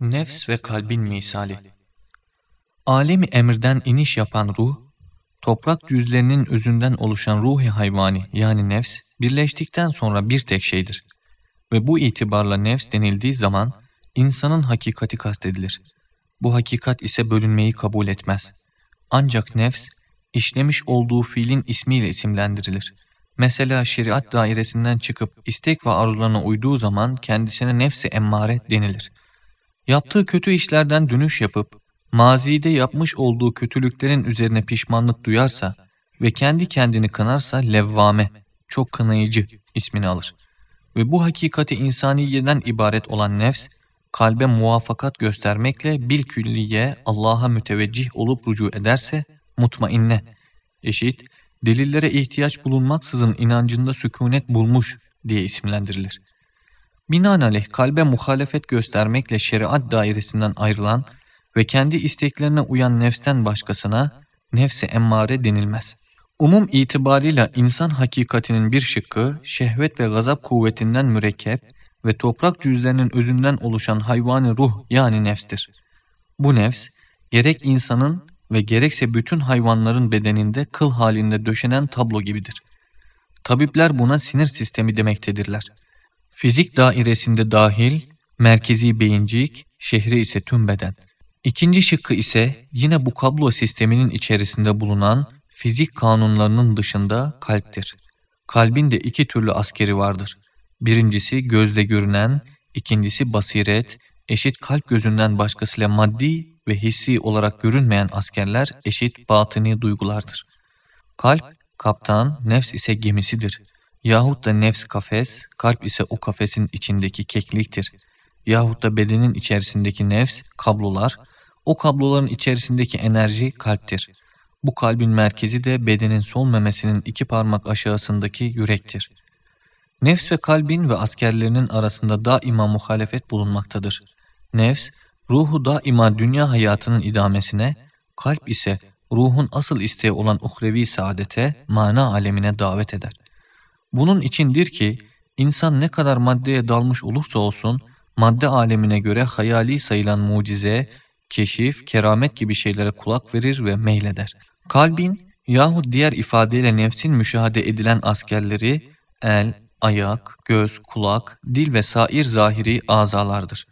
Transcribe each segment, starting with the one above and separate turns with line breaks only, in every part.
Nefs ve kalbin misali Alemi emirden iniş yapan ruh, toprak cüzlerinin özünden oluşan ruhi hayvani yani nefs, birleştikten sonra bir tek şeydir. Ve bu itibarla nefs denildiği zaman insanın hakikati kastedilir. Bu hakikat ise bölünmeyi kabul etmez. Ancak nefs, işlemiş olduğu fiilin ismiyle isimlendirilir. Mesela şeriat dairesinden çıkıp istek ve arzularına uyduğu zaman kendisine nefsi emmare denilir. Yaptığı kötü işlerden dönüş yapıp, mazide yapmış olduğu kötülüklerin üzerine pişmanlık duyarsa ve kendi kendini kınarsa levvame, çok kınayıcı ismini alır. Ve bu hakikati insaniyeden ibaret olan nefs, kalbe muvafakat göstermekle bil külliye Allah'a müteveccih olup rücu ederse mutmainne, eşit, delillere ihtiyaç bulunmaksızın inancında sükunet bulmuş diye isimlendirilir. Binaenaleyh kalbe muhalefet göstermekle şeriat dairesinden ayrılan ve kendi isteklerine uyan nefsten başkasına nefse emmare denilmez. Umum itibarıyla insan hakikatinin bir şıkkı şehvet ve gazap kuvvetinden mürekkep ve toprak cüzlerinin özünden oluşan hayvani ruh yani nefstir. Bu nefs gerek insanın ve gerekse bütün hayvanların bedeninde kıl halinde döşenen tablo gibidir. Tabipler buna sinir sistemi demektedirler. Fizik dairesinde dahil, merkezi beyincik, şehri ise tüm beden. İkinci şıkkı ise yine bu kablo sisteminin içerisinde bulunan fizik kanunlarının dışında kalptir. Kalbin de iki türlü askeri vardır. Birincisi gözle görünen, ikincisi basiret, eşit kalp gözünden başkasıyla maddi ve hissi olarak görünmeyen askerler eşit batıni duygulardır. Kalp, kaptan, nefs ise gemisidir. Yahut da nefs kafes, kalp ise o kafesin içindeki kekliktir. Yahut da bedenin içerisindeki nefs, kablolar, o kabloların içerisindeki enerji kalptir. Bu kalbin merkezi de bedenin sol memesinin iki parmak aşağısındaki yürektir. Nefs ve kalbin ve askerlerinin arasında daima muhalefet bulunmaktadır. Nefs, ruhu daima dünya hayatının idamesine, kalp ise ruhun asıl isteği olan uhrevi saadete, mana alemine davet eder. Bunun içindir ki, insan ne kadar maddeye dalmış olursa olsun, madde alemine göre hayali sayılan mucize, keşif, keramet gibi şeylere kulak verir ve meyleder. Kalbin yahut diğer ifadeyle nefsin müşahede edilen askerleri, el, ayak, göz, kulak, dil ve sair zahiri azalardır.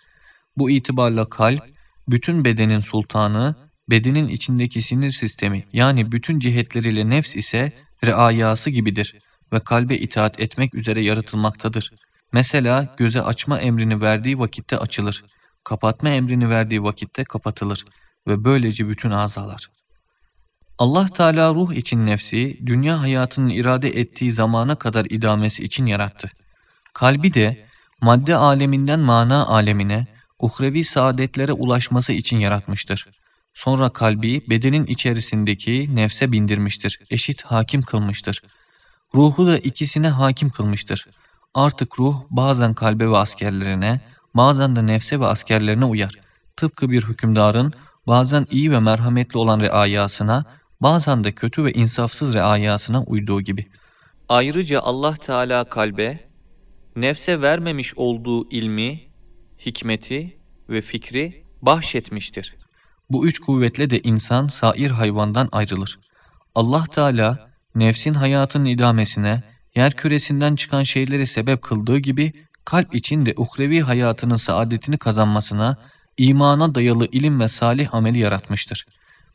Bu itibarla kalp, bütün bedenin sultanı, bedenin içindeki sinir sistemi yani bütün cihetleriyle nefs ise reayası gibidir ve kalbe itaat etmek üzere yaratılmaktadır. Mesela göze açma emrini verdiği vakitte açılır, kapatma emrini verdiği vakitte kapatılır ve böylece bütün azalar. Allah Teala ruh için nefsi, dünya hayatının irade ettiği zamana kadar idamesi için yarattı. Kalbi de madde aleminden mana alemine, uhrevi saadetlere ulaşması için yaratmıştır. Sonra kalbi bedenin içerisindeki nefse bindirmiştir, eşit hakim kılmıştır. Ruhu da ikisine hakim kılmıştır. Artık ruh bazen kalbe ve askerlerine, bazen de nefse ve askerlerine uyar. Tıpkı bir hükümdarın bazen iyi ve merhametli olan reayasına, bazen de kötü ve insafsız reayasına uyduğu gibi. Ayrıca Allah Teala kalbe, nefse vermemiş olduğu ilmi, hikmeti ve fikri bahşetmiştir. Bu üç kuvvetle de insan sair hayvandan ayrılır. Allah Teala nefsin hayatın idamesine, yer küresinden çıkan şeyleri sebep kıldığı gibi kalp için de uhrevi hayatının saadetini kazanmasına, imana dayalı ilim ve salih ameli yaratmıştır.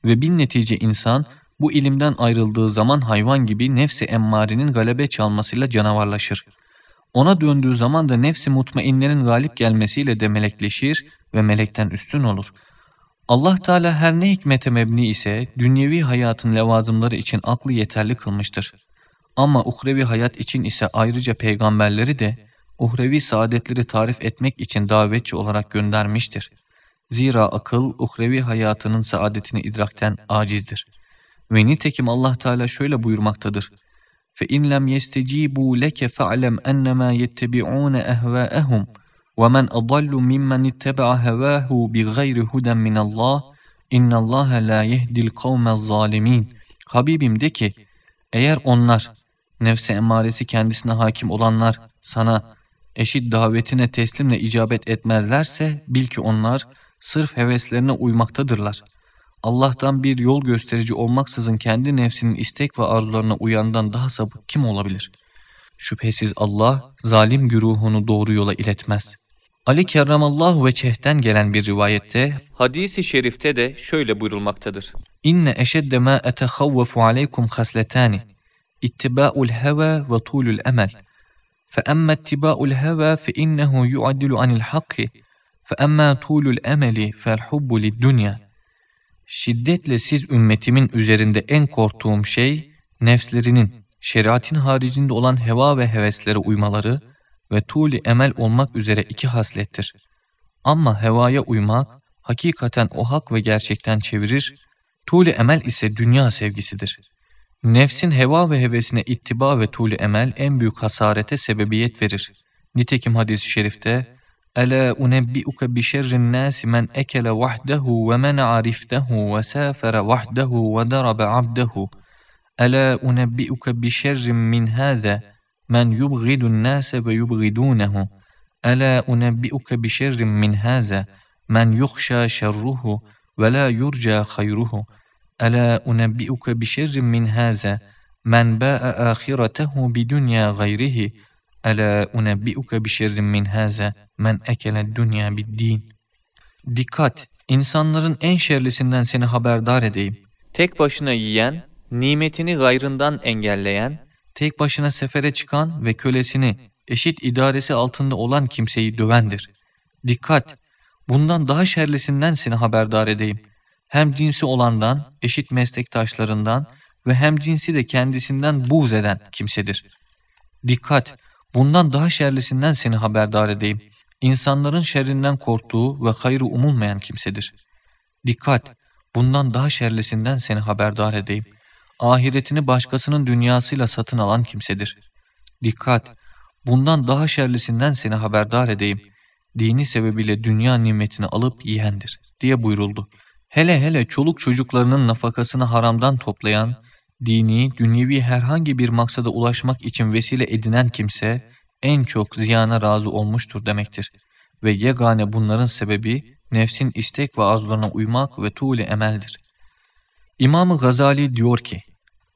Ve bin netice insan bu ilimden ayrıldığı zaman hayvan gibi nefsi emmarenin galebe çalmasıyla canavarlaşır. Ona döndüğü zaman da nefsi mutmainlerin galip gelmesiyle de melekleşir ve melekten üstün olur. Allah Teala her ne hikmete mebni ise dünyevi hayatın levazımları için aklı yeterli kılmıştır. Ama uhrevi hayat için ise ayrıca peygamberleri de uhrevi saadetleri tarif etmek için davetçi olarak göndermiştir. Zira akıl uhrevi hayatının saadetini idrakten acizdir. Ve nitekim Allah Teala şöyle buyurmaktadır. فَاِنْ لَمْ يَسْتَجِيبُوا لَكَ فَعْلَمْ اَنَّمَا يَتَّبِعُونَ اَهْوَاءَهُمْ وَمَنْ أَضَلُّ مِمَّنِ اتَّبَعَ هَوَاهُ بِغَيْرِ هُدًى مِنَ اللّٰهِ اِنَّ اللّٰهَ لَا يَهْدِ الْقَوْمَ الظَّالِمِينَ Habibim de ki, eğer onlar, nefse emmaresi kendisine hakim olanlar sana eşit davetine teslimle icabet etmezlerse bil ki onlar sırf heveslerine uymaktadırlar. Allah'tan bir yol gösterici olmaksızın kendi nefsinin istek ve arzularına uyandan daha sapık kim olabilir? Şüphesiz Allah zalim güruhunu doğru yola iletmez. Ali kerramallahu ve çehten gelen bir rivayette hadisi şerifte de şöyle buyurulmaktadır. İnne eşedde ma etehavvefu aleykum hasletani ittiba'ul heva ve tulul emel. فأما اتباع الهوى فإنه يعدل عن الحق فأما طول الأمل فالحب للدنيا Şiddetle siz ümmetimin üzerinde en korktuğum şey nefslerinin şeriatin haricinde olan heva ve heveslere uymaları ve tuğli emel olmak üzere iki haslettir. Ama hevaya uymak hakikaten o hak ve gerçekten çevirir, tuğli emel ise dünya sevgisidir. Nefsin heva ve hevesine ittiba ve tuğli emel en büyük hasarete sebebiyet verir. Nitekim hadis-i şerifte Ela unebbi'uke bi şerrin nasi men ekele vahdehu ve men ariftehu ve safere vahdehu ve darabe abdehu. Ela unebbi'uke bi min hâze men yubghidun nase ve yubghidunehu. Ela unebbi'uke bi şerrin min hâze men yukhşa şerruhu ve la yurca hayruhu. Ela unebbi'uke bi şerrin min hâze men bâ'a âhiretehu bi dünya gayrihi. Ela unebbi'uke bi şerrin min hâze men ekele dünya bid-din. Dikkat! İnsanların en şerlisinden seni haberdar edeyim. Tek başına yiyen, nimetini gayrından engelleyen, tek başına sefere çıkan ve kölesini eşit idaresi altında olan kimseyi dövendir. Dikkat! Bundan daha şerlisinden seni haberdar edeyim. Hem cinsi olandan, eşit meslektaşlarından ve hem cinsi de kendisinden buğz eden kimsedir. Dikkat! Bundan daha şerlisinden seni haberdar edeyim. İnsanların şerrinden korktuğu ve hayrı umulmayan kimsedir. Dikkat! Bundan daha şerlisinden seni haberdar edeyim. Ahiretini başkasının dünyasıyla satın alan kimsedir. Dikkat! Bundan daha şerlisinden seni haberdar edeyim. Dini sebebiyle dünya nimetini alıp yiyendir diye buyuruldu. Hele hele çoluk çocuklarının nafakasını haramdan toplayan, dini, dünyevi herhangi bir maksada ulaşmak için vesile edinen kimse, en çok ziyana razı olmuştur demektir. Ve yegane bunların sebebi, nefsin istek ve arzularına uymak ve tuğle emeldir. İmam Gazali diyor ki,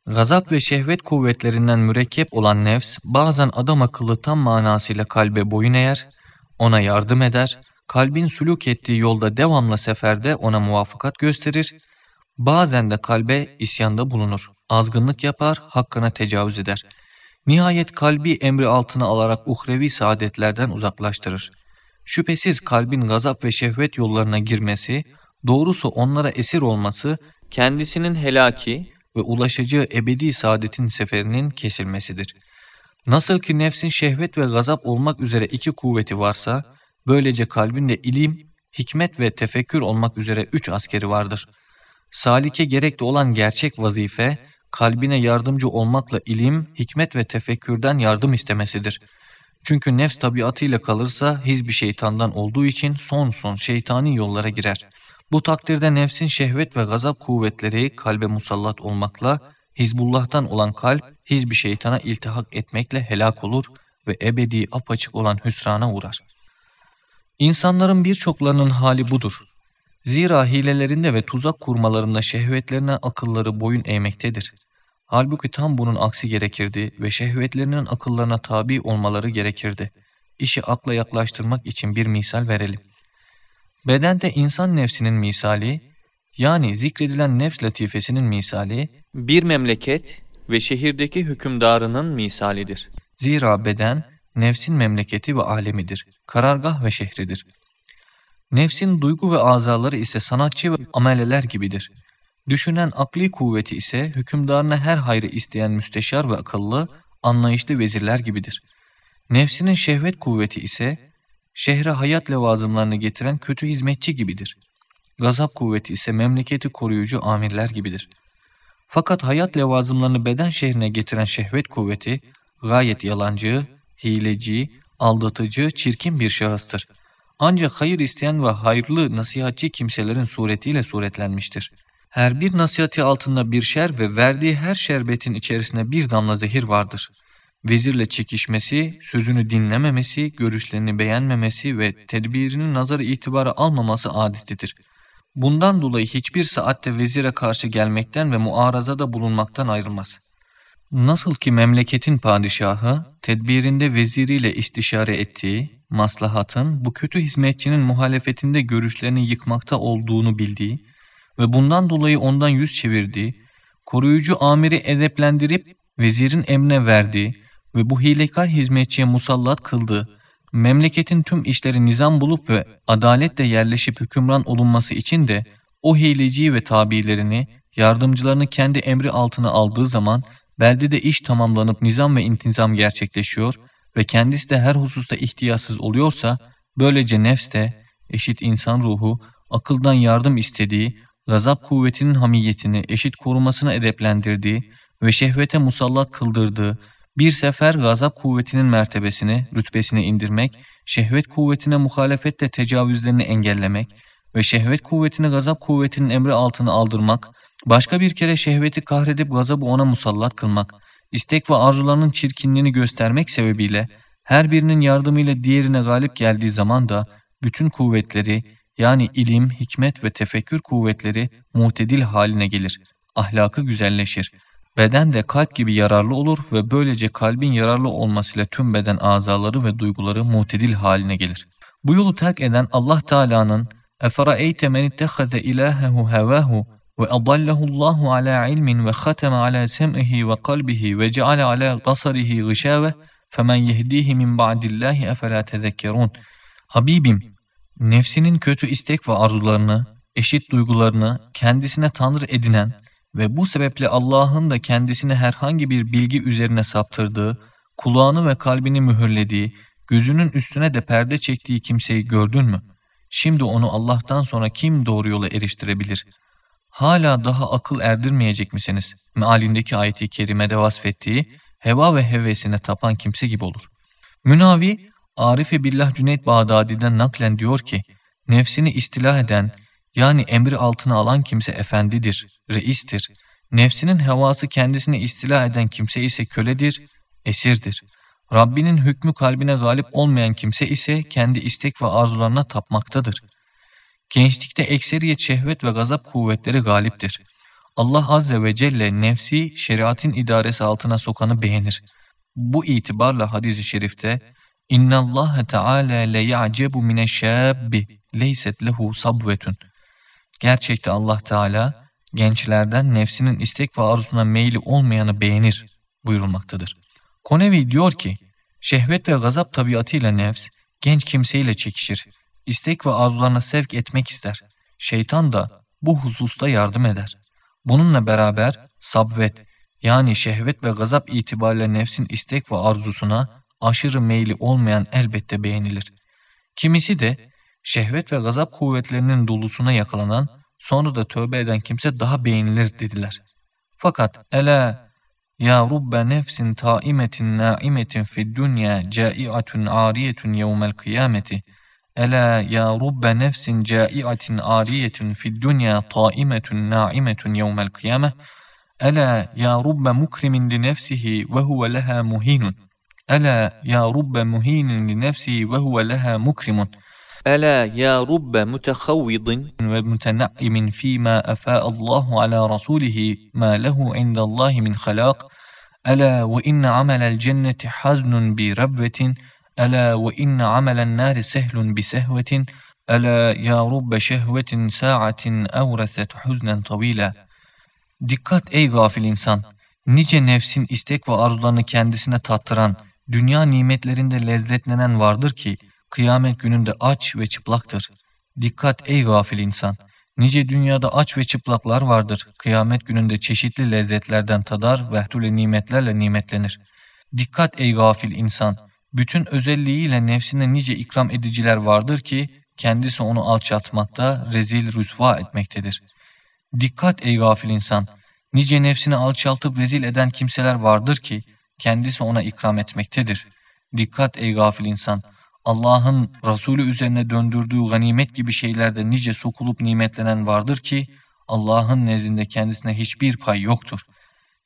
Gazap ve şehvet kuvvetlerinden mürekkep olan nefs, bazen adam akıllı tam manasıyla kalbe boyun eğer, ona yardım eder, kalbin suluk ettiği yolda devamlı seferde ona muvaffakat gösterir, bazen de kalbe isyanda bulunur, azgınlık yapar, hakkına tecavüz eder. Nihayet kalbi emri altına alarak uhrevi saadetlerden uzaklaştırır. Şüphesiz kalbin gazap ve şehvet yollarına girmesi, doğrusu onlara esir olması, kendisinin helaki ve ulaşacağı ebedi saadetin seferinin kesilmesidir. Nasıl ki nefsin şehvet ve gazap olmak üzere iki kuvveti varsa, böylece kalbinde ilim, hikmet ve tefekkür olmak üzere üç askeri vardır. Salike gerekli olan gerçek vazife, kalbine yardımcı olmakla ilim, hikmet ve tefekkürden yardım istemesidir. Çünkü nefs tabiatıyla kalırsa hizbi şeytandan olduğu için son son şeytani yollara girer. Bu takdirde nefsin şehvet ve gazap kuvvetleri kalbe musallat olmakla, Hizbullah'tan olan kalp hizbi şeytana iltihak etmekle helak olur ve ebedi apaçık olan hüsrana uğrar. İnsanların birçoklarının hali budur. Zira hilelerinde ve tuzak kurmalarında şehvetlerine akılları boyun eğmektedir. Halbuki tam bunun aksi gerekirdi ve şehvetlerinin akıllarına tabi olmaları gerekirdi. İşi akla yaklaştırmak için bir misal verelim. Bedende insan nefsinin misali, yani zikredilen nefs latifesinin misali, bir memleket ve şehirdeki hükümdarının misalidir. Zira beden, nefsin memleketi ve alemidir, karargah ve şehridir. Nefsin duygu ve azaları ise sanatçı ve ameleler gibidir. Düşünen akli kuvveti ise hükümdarına her hayrı isteyen müsteşar ve akıllı, anlayışlı vezirler gibidir. Nefsinin şehvet kuvveti ise şehre hayat levazımlarını getiren kötü hizmetçi gibidir. Gazap kuvveti ise memleketi koruyucu amirler gibidir. Fakat hayat levazımlarını beden şehrine getiren şehvet kuvveti gayet yalancı, hileci, aldatıcı, çirkin bir şahıstır. Ancak hayır isteyen ve hayırlı nasihatçi kimselerin suretiyle suretlenmiştir. Her bir nasihati altında bir şer ve verdiği her şerbetin içerisinde bir damla zehir vardır. Vezirle çekişmesi, sözünü dinlememesi, görüşlerini beğenmemesi ve tedbirini nazara itibara almaması adetidir. Bundan dolayı hiçbir saatte vezire karşı gelmekten ve muarazada bulunmaktan ayrılmaz. Nasıl ki memleketin padişahı, tedbirinde veziriyle istişare ettiği, maslahatın bu kötü hizmetçinin muhalefetinde görüşlerini yıkmakta olduğunu bildiği ve bundan dolayı ondan yüz çevirdiği, koruyucu amiri edeplendirip vezirin emrine verdiği ve bu hilekar hizmetçiye musallat kıldığı, memleketin tüm işleri nizam bulup ve adaletle yerleşip hükümran olunması için de o hileciyi ve tabilerini, yardımcılarını kendi emri altına aldığı zaman beldede iş tamamlanıp nizam ve intizam gerçekleşiyor ve kendisi de her hususta ihtiyatsız oluyorsa, böylece nefs de, eşit insan ruhu, akıldan yardım istediği, gazap kuvvetinin hamiyetini eşit korumasına edeplendirdiği ve şehvete musallat kıldırdığı, bir sefer gazap kuvvetinin mertebesini, rütbesini indirmek, şehvet kuvvetine muhalefetle tecavüzlerini engellemek ve şehvet kuvvetini gazap kuvvetinin emri altına aldırmak, başka bir kere şehveti kahredip gazabı ona musallat kılmak, istek ve arzularının çirkinliğini göstermek sebebiyle her birinin yardımıyla diğerine galip geldiği zaman da bütün kuvvetleri yani ilim, hikmet ve tefekkür kuvvetleri muhtedil haline gelir. Ahlakı güzelleşir. Beden de kalp gibi yararlı olur ve böylece kalbin yararlı olmasıyla tüm beden azaları ve duyguları muhtedil haline gelir. Bu yolu terk eden Allah Teala'nın اَفَرَأَيْتَ مَنِ اتَّخَذَ إِلَٰهَهُ هَوَاهُ وَأَضَلَّهُ اللّٰهُ عَلَى عِلْمٍ وَخَتَمَ عَلَى سَمْعِهِ وَقَلْبِهِ وَجَعَلَ عَلَى بَصَرِهِ غِشَاوَةً فَمَنْ يَهْدِيهِ مِنْ بَعْدِ اللّٰهِ اَفَلَا تَذَكَّرُونَ Habibim, nefsinin kötü istek ve arzularını, eşit duygularını kendisine tanrı edinen ve bu sebeple Allah'ın da kendisine herhangi bir bilgi üzerine saptırdığı, kulağını ve kalbini mühürlediği, gözünün üstüne de perde çektiği kimseyi gördün mü? Şimdi onu Allah'tan sonra kim doğru yola eriştirebilir? Hala daha akıl erdirmeyecek misiniz? Mealindeki ayeti kerimede vasfettiği, heva ve hevesine tapan kimse gibi olur. Münavi, Arif-i Billah Cüneyt Bağdadi'den naklen diyor ki, nefsini istila eden, yani emri altına alan kimse efendidir, reistir. Nefsinin hevası kendisini istila eden kimse ise köledir, esirdir. Rabbinin hükmü kalbine galip olmayan kimse ise kendi istek ve arzularına tapmaktadır. Gençlikte ekseriyet şehvet ve gazap kuvvetleri galiptir. Allah Azze ve Celle nefsi şeriatin idaresi altına sokanı beğenir. Bu itibarla hadis-i şerifte İnna Allah Teala le ya'cebu mine şabbi leyset lehu sabvetun Gerçekte Allah Teala gençlerden nefsinin istek ve arzusuna meyli olmayanı beğenir buyurulmaktadır. Konevi diyor ki, şehvet ve gazap tabiatıyla nefs, genç kimseyle çekişir, istek ve arzularına sevk etmek ister. Şeytan da bu hususta yardım eder. Bununla beraber sabvet yani şehvet ve gazap itibariyle nefsin istek ve arzusuna aşırı meyli olmayan elbette beğenilir. Kimisi de şehvet ve gazap kuvvetlerinin dolusuna yakalanan, sonra da tövbe eden kimse daha beğenilir dediler. Fakat ela ya rubbe nefsin taimetin naimetin fid dünya caiatun ariyetun yevmel kıyameti. Ela ya rubbe nefsin caiatin ariyetun fid dünya taimetun naimetun yevmel kıyameh. Ela ya rubbe mukrimin li nefsihi ve huve leha muhinun. Ela ya rubbe muhinin li nefsihi ve huve leha mukrimun Ela ya rubbe mutehavvidin ve mutenaimin fîmâ efâ Allahu ala rasulihi ma lehu indallahi min halak. Ela ve inne amelel cenneti haznun bi rabbetin. Ela ve inne amelen nâri sehlun bi sehvetin. Ela ya rubbe şehvetin sa'atin evreset huznen tavîle. Dikkat ey gafil insan! Nice nefsin istek ve arzularını kendisine tattıran, dünya nimetlerinde lezzetlenen vardır ki, kıyamet gününde aç ve çıplaktır. Dikkat ey gafil insan! Nice dünyada aç ve çıplaklar vardır. Kıyamet gününde çeşitli lezzetlerden tadar, vehtule nimetlerle nimetlenir. Dikkat ey gafil insan! Bütün özelliğiyle nefsine nice ikram ediciler vardır ki, kendisi onu alçaltmakta, rezil rüsva etmektedir. Dikkat ey gafil insan! Nice nefsini alçaltıp rezil eden kimseler vardır ki, kendisi ona ikram etmektedir. Dikkat ey gafil insan! Allah'ın Resulü üzerine döndürdüğü ganimet gibi şeylerde nice sokulup nimetlenen vardır ki Allah'ın nezdinde kendisine hiçbir pay yoktur.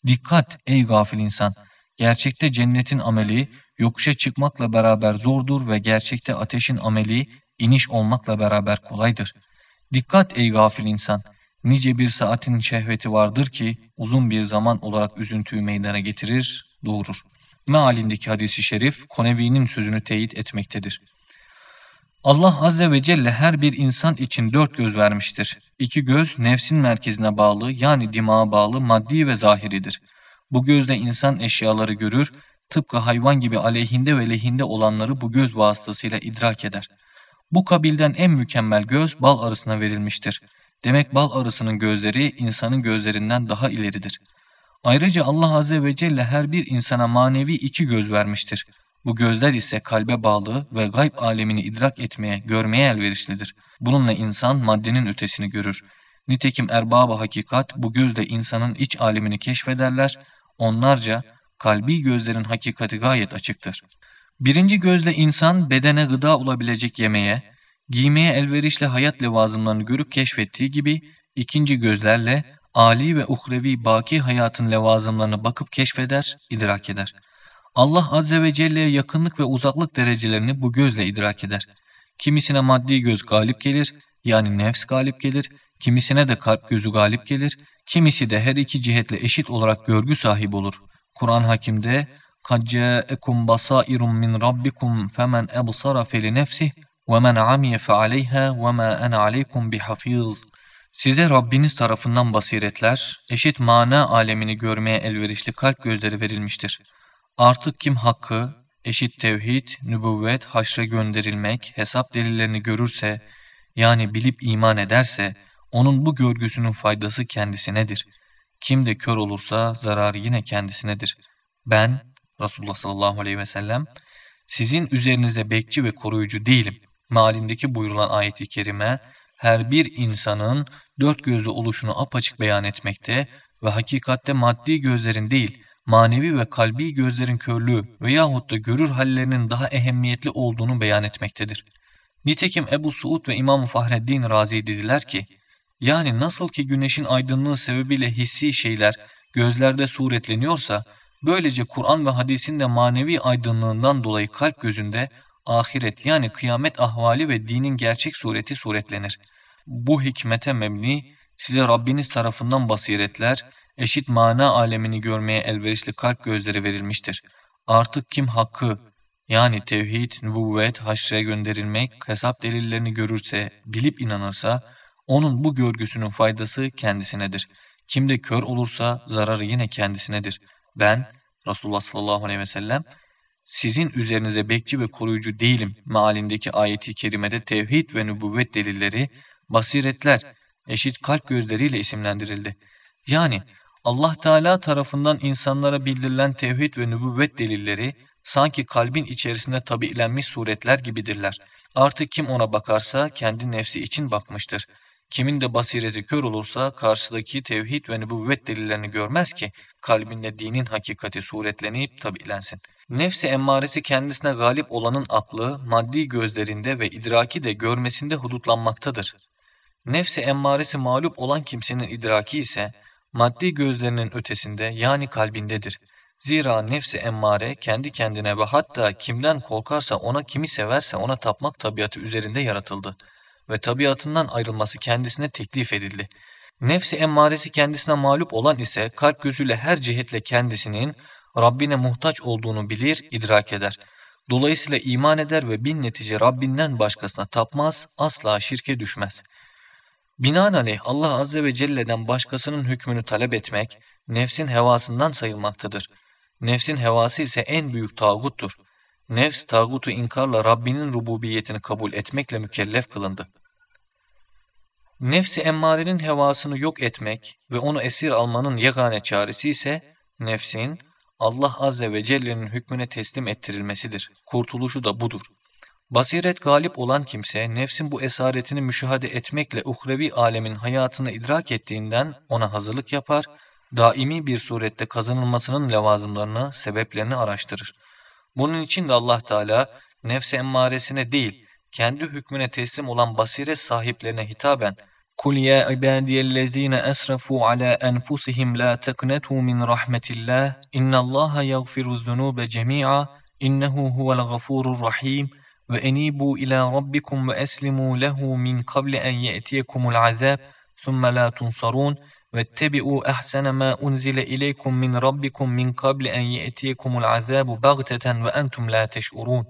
Dikkat ey gafil insan! Gerçekte cennetin ameli yokuşa çıkmakla beraber zordur ve gerçekte ateşin ameli iniş olmakla beraber kolaydır. Dikkat ey gafil insan! Nice bir saatin şehveti vardır ki uzun bir zaman olarak üzüntüyü meydana getirir, doğurur. Mealindeki hadisi şerif Konevi'nin sözünü teyit etmektedir. Allah Azze ve Celle her bir insan için dört göz vermiştir. İki göz nefsin merkezine bağlı yani dimağa bağlı maddi ve zahiridir. Bu gözle insan eşyaları görür, tıpkı hayvan gibi aleyhinde ve lehinde olanları bu göz vasıtasıyla idrak eder. Bu kabilden en mükemmel göz bal arısına verilmiştir. Demek bal arısının gözleri insanın gözlerinden daha ileridir. Ayrıca Allah Azze ve Celle her bir insana manevi iki göz vermiştir. Bu gözler ise kalbe bağlı ve gayb alemini idrak etmeye, görmeye elverişlidir. Bununla insan maddenin ötesini görür. Nitekim erbab hakikat bu gözle insanın iç alemini keşfederler, onlarca kalbi gözlerin hakikati gayet açıktır. Birinci gözle insan bedene gıda olabilecek yemeğe, giymeye elverişli hayat levazımlarını görüp keşfettiği gibi ikinci gözlerle âli ve uhrevi baki hayatın levazımlarını bakıp keşfeder, idrak eder. Allah Azze ve Celle'ye yakınlık ve uzaklık derecelerini bu gözle idrak eder. Kimisine maddi göz galip gelir, yani nefs galip gelir, kimisine de kalp gözü galip gelir, kimisi de her iki cihetle eşit olarak görgü sahibi olur. Kur'an Hakim'de قَدْ جَاءَكُمْ بَصَائِرٌ مِّنْ رَبِّكُمْ فَمَنْ أَبْصَرَ فَلِنَفْسِهِ وَمَنْ عَمِيَ فَعَلَيْهَا وَمَا أَنَا عَلَيْكُمْ بِحَفِيظٍ Size Rabbiniz tarafından basiretler, eşit mana alemini görmeye elverişli kalp gözleri verilmiştir. Artık kim hakkı, eşit tevhid, nübüvvet, haşre gönderilmek, hesap delillerini görürse, yani bilip iman ederse, onun bu görgüsünün faydası kendisinedir. Kim de kör olursa zararı yine kendisinedir. Ben, Resulullah sallallahu aleyhi ve sellem, sizin üzerinizde bekçi ve koruyucu değilim. Malindeki buyurulan ayeti kerime, her bir insanın dört gözlü oluşunu apaçık beyan etmekte ve hakikatte maddi gözlerin değil, manevi ve kalbi gözlerin körlüğü veyahut da görür hallerinin daha ehemmiyetli olduğunu beyan etmektedir. Nitekim Ebu Suud ve İmam Fahreddin Razi dediler ki, yani nasıl ki güneşin aydınlığı sebebiyle hissi şeyler gözlerde suretleniyorsa, böylece Kur'an ve hadisin de manevi aydınlığından dolayı kalp gözünde ahiret yani kıyamet ahvali ve dinin gerçek sureti suretlenir. Bu hikmete mebni size Rabbiniz tarafından basiretler, eşit mana alemini görmeye elverişli kalp gözleri verilmiştir. Artık kim hakkı yani tevhid, nübüvvet, haşre gönderilmek, hesap delillerini görürse, bilip inanırsa, onun bu görgüsünün faydası kendisinedir. Kim de kör olursa zararı yine kendisinedir. Ben, Resulullah sallallahu aleyhi ve sellem, sizin üzerinize bekçi ve koruyucu değilim mealindeki ayeti kerimede tevhid ve nübüvvet delilleri, basiretler, eşit kalp gözleriyle isimlendirildi. Yani Allah Teala tarafından insanlara bildirilen tevhid ve nübüvvet delilleri sanki kalbin içerisinde tabiilenmiş suretler gibidirler. Artık kim ona bakarsa kendi nefsi için bakmıştır. Kimin de basireti kör olursa karşıdaki tevhid ve nübüvvet delillerini görmez ki kalbinde dinin hakikati suretlenip tabiilensin. Nefsi emmaresi kendisine galip olanın aklı maddi gözlerinde ve idraki de görmesinde hudutlanmaktadır. Nefsi emmaresi mağlup olan kimsenin idraki ise maddi gözlerinin ötesinde yani kalbindedir. Zira nefsi emmare kendi kendine ve hatta kimden korkarsa ona kimi severse ona tapmak tabiatı üzerinde yaratıldı ve tabiatından ayrılması kendisine teklif edildi. Nefsi emmaresi kendisine mağlup olan ise kalp gözüyle her cihetle kendisinin Rabbine muhtaç olduğunu bilir, idrak eder. Dolayısıyla iman eder ve bin netice Rabbinden başkasına tapmaz, asla şirke düşmez. Binaenaleyh Allah Azze ve Celle'den başkasının hükmünü talep etmek, nefsin hevasından sayılmaktadır. Nefsin hevası ise en büyük tağuttur. Nefs tağutu inkarla Rabbinin rububiyetini kabul etmekle mükellef kılındı. Nefsi emmarenin hevasını yok etmek ve onu esir almanın yegane çaresi ise nefsin Allah Azze ve Celle'nin hükmüne teslim ettirilmesidir. Kurtuluşu da budur. Basiret galip olan kimse nefsin bu esaretini müşahede etmekle uhrevi alemin hayatını idrak ettiğinden ona hazırlık yapar, daimi bir surette kazanılmasının levazımlarını, sebeplerini araştırır. Bunun için de Allah Teala nefse emmaresine değil, kendi hükmüne teslim olan basiret sahiplerine hitaben قل يا عبادي الذين أسرفوا على أنفسهم لا تقنطوا من رحمة الله إن الله يغفر الذنوب جميعا إنه هو الغفور الرحيم وأنيبوا إلى ربكم وأسلموا له من قبل أن يأتيكم العذاب ثم لا تنصرون واتبعوا أحسن ما أنزل إليكم من ربكم من قبل أن يأتيكم العذاب بغتة وأنتم لا تشعرون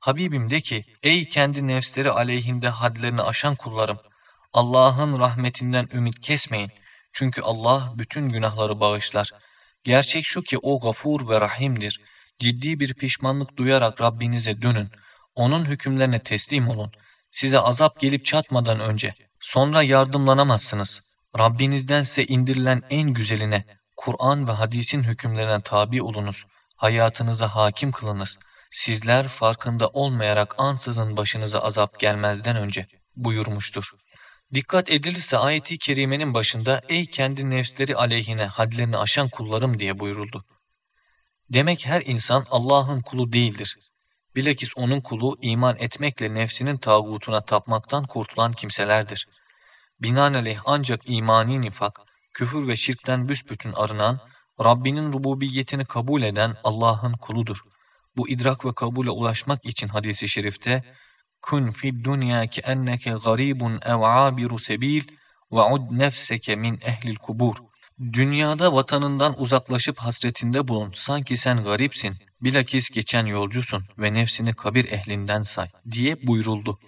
Habibim de ki, ey kendi nefsleri aleyhinde hadlerini aşan kullarım, Allah'ın rahmetinden ümit kesmeyin. Çünkü Allah bütün günahları bağışlar. Gerçek şu ki o gafur ve rahimdir. Ciddi bir pişmanlık duyarak Rabbinize dönün. Onun hükümlerine teslim olun. Size azap gelip çatmadan önce. Sonra yardımlanamazsınız. Rabbinizdense indirilen en güzeline, Kur'an ve hadisin hükümlerine tabi olunuz. Hayatınıza hakim kılınız. Sizler farkında olmayarak ansızın başınıza azap gelmezden önce buyurmuştur. Dikkat edilirse ayeti kerimenin başında ey kendi nefsleri aleyhine hadlerini aşan kullarım diye buyuruldu. Demek her insan Allah'ın kulu değildir. Bilakis onun kulu iman etmekle nefsinin tağutuna tapmaktan kurtulan kimselerdir. Binaenaleyh ancak imani nifak, küfür ve şirkten büsbütün arınan, Rabbinin rububiyetini kabul eden Allah'ın kuludur. Bu idrak ve kabule ulaşmak için hadisi şerifte kun fid dunya ki enneke garibun ev abiru sebil ve ud nefseke min ehlil kubur. Dünyada vatanından uzaklaşıp hasretinde bulun. Sanki sen garipsin, bilakis geçen yolcusun ve nefsini kabir ehlinden say diye buyuruldu.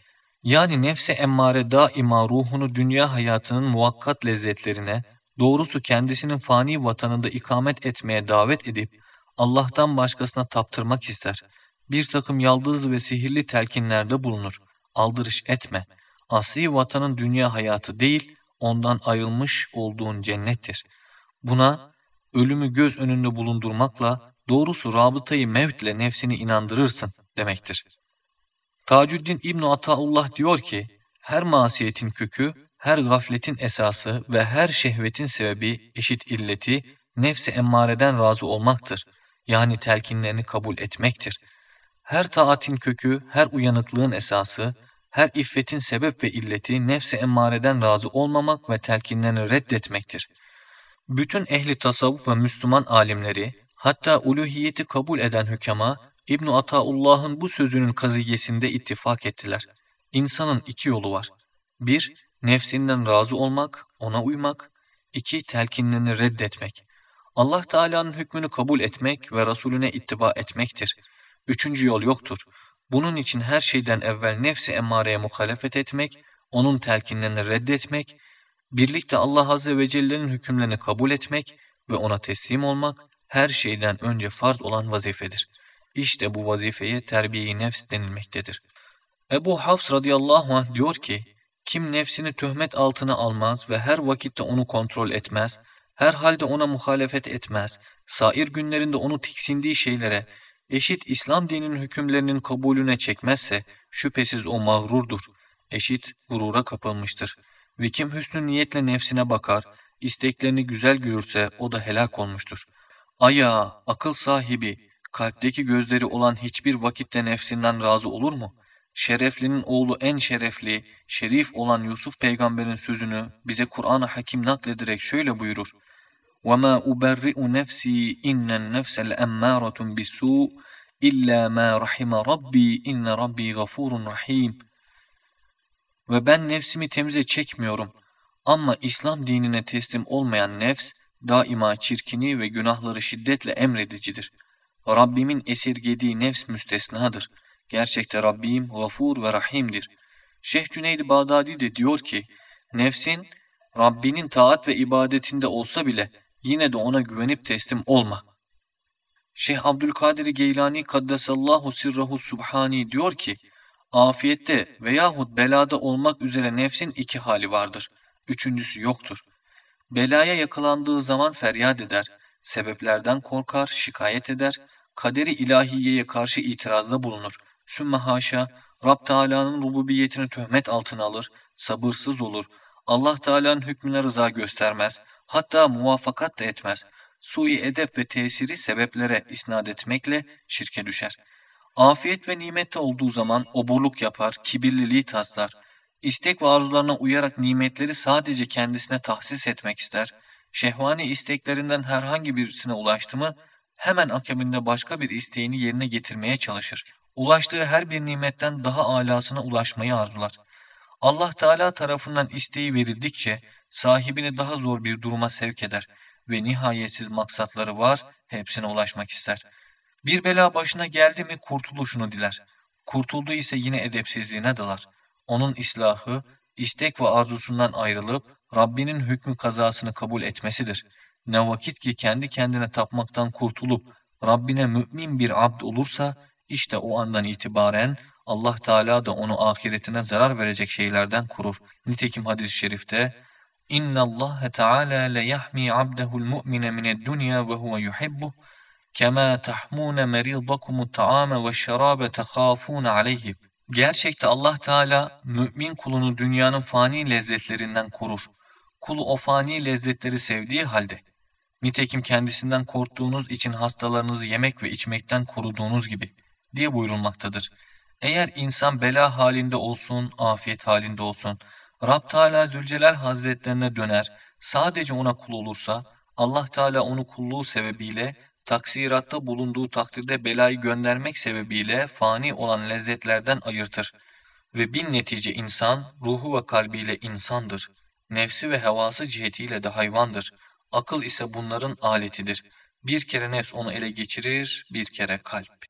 Yani nefse emmare daima ruhunu dünya hayatının muvakkat lezzetlerine, doğrusu kendisinin fani vatanında ikamet etmeye davet edip Allah'tan başkasına taptırmak ister. Bir takım yaldız ve sihirli telkinlerde bulunur. Aldırış etme. Asli vatanın dünya hayatı değil, ondan ayrılmış olduğun cennettir. Buna ölümü göz önünde bulundurmakla doğrusu rabıtayı mevtle nefsini inandırırsın demektir. Tacüddin İbn Ataullah diyor ki, her masiyetin kökü, her gafletin esası ve her şehvetin sebebi eşit illeti, nefsi emmareden razı olmaktır. Yani telkinlerini kabul etmektir. Her taatin kökü, her uyanıklığın esası, her iffetin sebep ve illeti nefsi emmareden razı olmamak ve telkinlerini reddetmektir. Bütün ehli tasavvuf ve Müslüman alimleri, hatta uluhiyeti kabul eden hükema, İbn Ataullah'ın bu sözünün kaziyesinde ittifak ettiler. İnsanın iki yolu var. Bir, nefsinden razı olmak, ona uymak. İki, telkinlerini reddetmek. Allah Teala'nın hükmünü kabul etmek ve Resulüne ittiba etmektir. Üçüncü yol yoktur. Bunun için her şeyden evvel nefsi emmareye muhalefet etmek, onun telkinlerini reddetmek, birlikte Allah Azze ve Celle'nin hükümlerini kabul etmek ve ona teslim olmak her şeyden önce farz olan vazifedir. İşte bu vazifeye terbiye-i nefs denilmektedir. Ebu Hafs radıyallahu anh diyor ki, kim nefsini töhmet altına almaz ve her vakitte onu kontrol etmez, her halde ona muhalefet etmez, sair günlerinde onu tiksindiği şeylere, eşit İslam dininin hükümlerinin kabulüne çekmezse, şüphesiz o mağrurdur, eşit gurura kapılmıştır. Ve kim hüsnü niyetle nefsine bakar, isteklerini güzel görürse o da helak olmuştur. Aya, akıl sahibi, kalpteki gözleri olan hiçbir vakitte nefsinden razı olur mu? Şereflinin oğlu en şerefli, şerif olan Yusuf peygamberin sözünü bize Kur'an-ı Hakim naklederek şöyle buyurur. وَمَا أُبَرِّئُ نَفْسِي اِنَّ النَّفْسَ الْاَمَّارَةٌ بِسُوءٍ اِلَّا مَا رَحِمَ رَبِّي اِنَّ رَبِّي غَفُورٌ rahim. ve ben nefsimi temize çekmiyorum. Ama İslam dinine teslim olmayan nefs, daima çirkini ve günahları şiddetle emredicidir. Rabbimin esirgediği nefs müstesnadır. Gerçekte Rabbim gafur ve rahimdir. Şeyh Cüneyd-i Bağdadi de diyor ki, nefsin Rabbinin taat ve ibadetinde olsa bile yine de ona güvenip teslim olma. Şeyh Abdülkadir Geylani Kaddesallahu Sirrahu Subhani diyor ki, afiyette veyahut belada olmak üzere nefsin iki hali vardır. Üçüncüsü yoktur. Belaya yakalandığı zaman feryat eder, sebeplerden korkar, şikayet eder, kaderi ilahiyeye karşı itirazda bulunur. Sümme haşa, Rab Teala'nın rububiyetini töhmet altına alır, sabırsız olur, Allah Teala'nın hükmüne rıza göstermez, hatta muvaffakat da etmez. Sui edep ve tesiri sebeplere isnat etmekle şirke düşer. Afiyet ve nimette olduğu zaman oburluk yapar, kibirliliği taslar. İstek ve arzularına uyarak nimetleri sadece kendisine tahsis etmek ister, şehvani isteklerinden herhangi birisine ulaştı mı, hemen akabinde başka bir isteğini yerine getirmeye çalışır. Ulaştığı her bir nimetten daha alasına ulaşmayı arzular. Allah Teala tarafından isteği verildikçe sahibini daha zor bir duruma sevk eder ve nihayetsiz maksatları var, hepsine ulaşmak ister. Bir bela başına geldi mi kurtuluşunu diler. Kurtuldu ise yine edepsizliğine dalar. Onun islahı, istek ve arzusundan ayrılıp Rabbinin hükmü kazasını kabul etmesidir. Ne vakit ki kendi kendine tapmaktan kurtulup Rabbine mümin bir abd olursa işte o andan itibaren Allah Teala da onu ahiretine zarar verecek şeylerden korur. Nitekim hadis-i şerifte İnna Allah Teala le yahmi abdehul mu'mine mined dunya ve huve yuhibbu kema tahmun meridakumut ta'ame ve şerabe tehafun aleyhi. Gerçekte Allah Teala mümin kulunu dünyanın fani lezzetlerinden korur. Kul o fani lezzetleri sevdiği halde nitekim kendisinden korktuğunuz için hastalarınızı yemek ve içmekten koruduğunuz gibi diye buyurulmaktadır. Eğer insan bela halinde olsun, afiyet halinde olsun, Rab Teala Zülcelal Hazretlerine döner, sadece ona kul olursa, Allah Teala onu kulluğu sebebiyle, taksiratta bulunduğu takdirde belayı göndermek sebebiyle fani olan lezzetlerden ayırtır. Ve bin netice insan, ruhu ve kalbiyle insandır. Nefsi ve hevası cihetiyle de hayvandır. Akıl ise bunların aletidir. Bir kere nefs onu ele geçirir, bir kere kalp.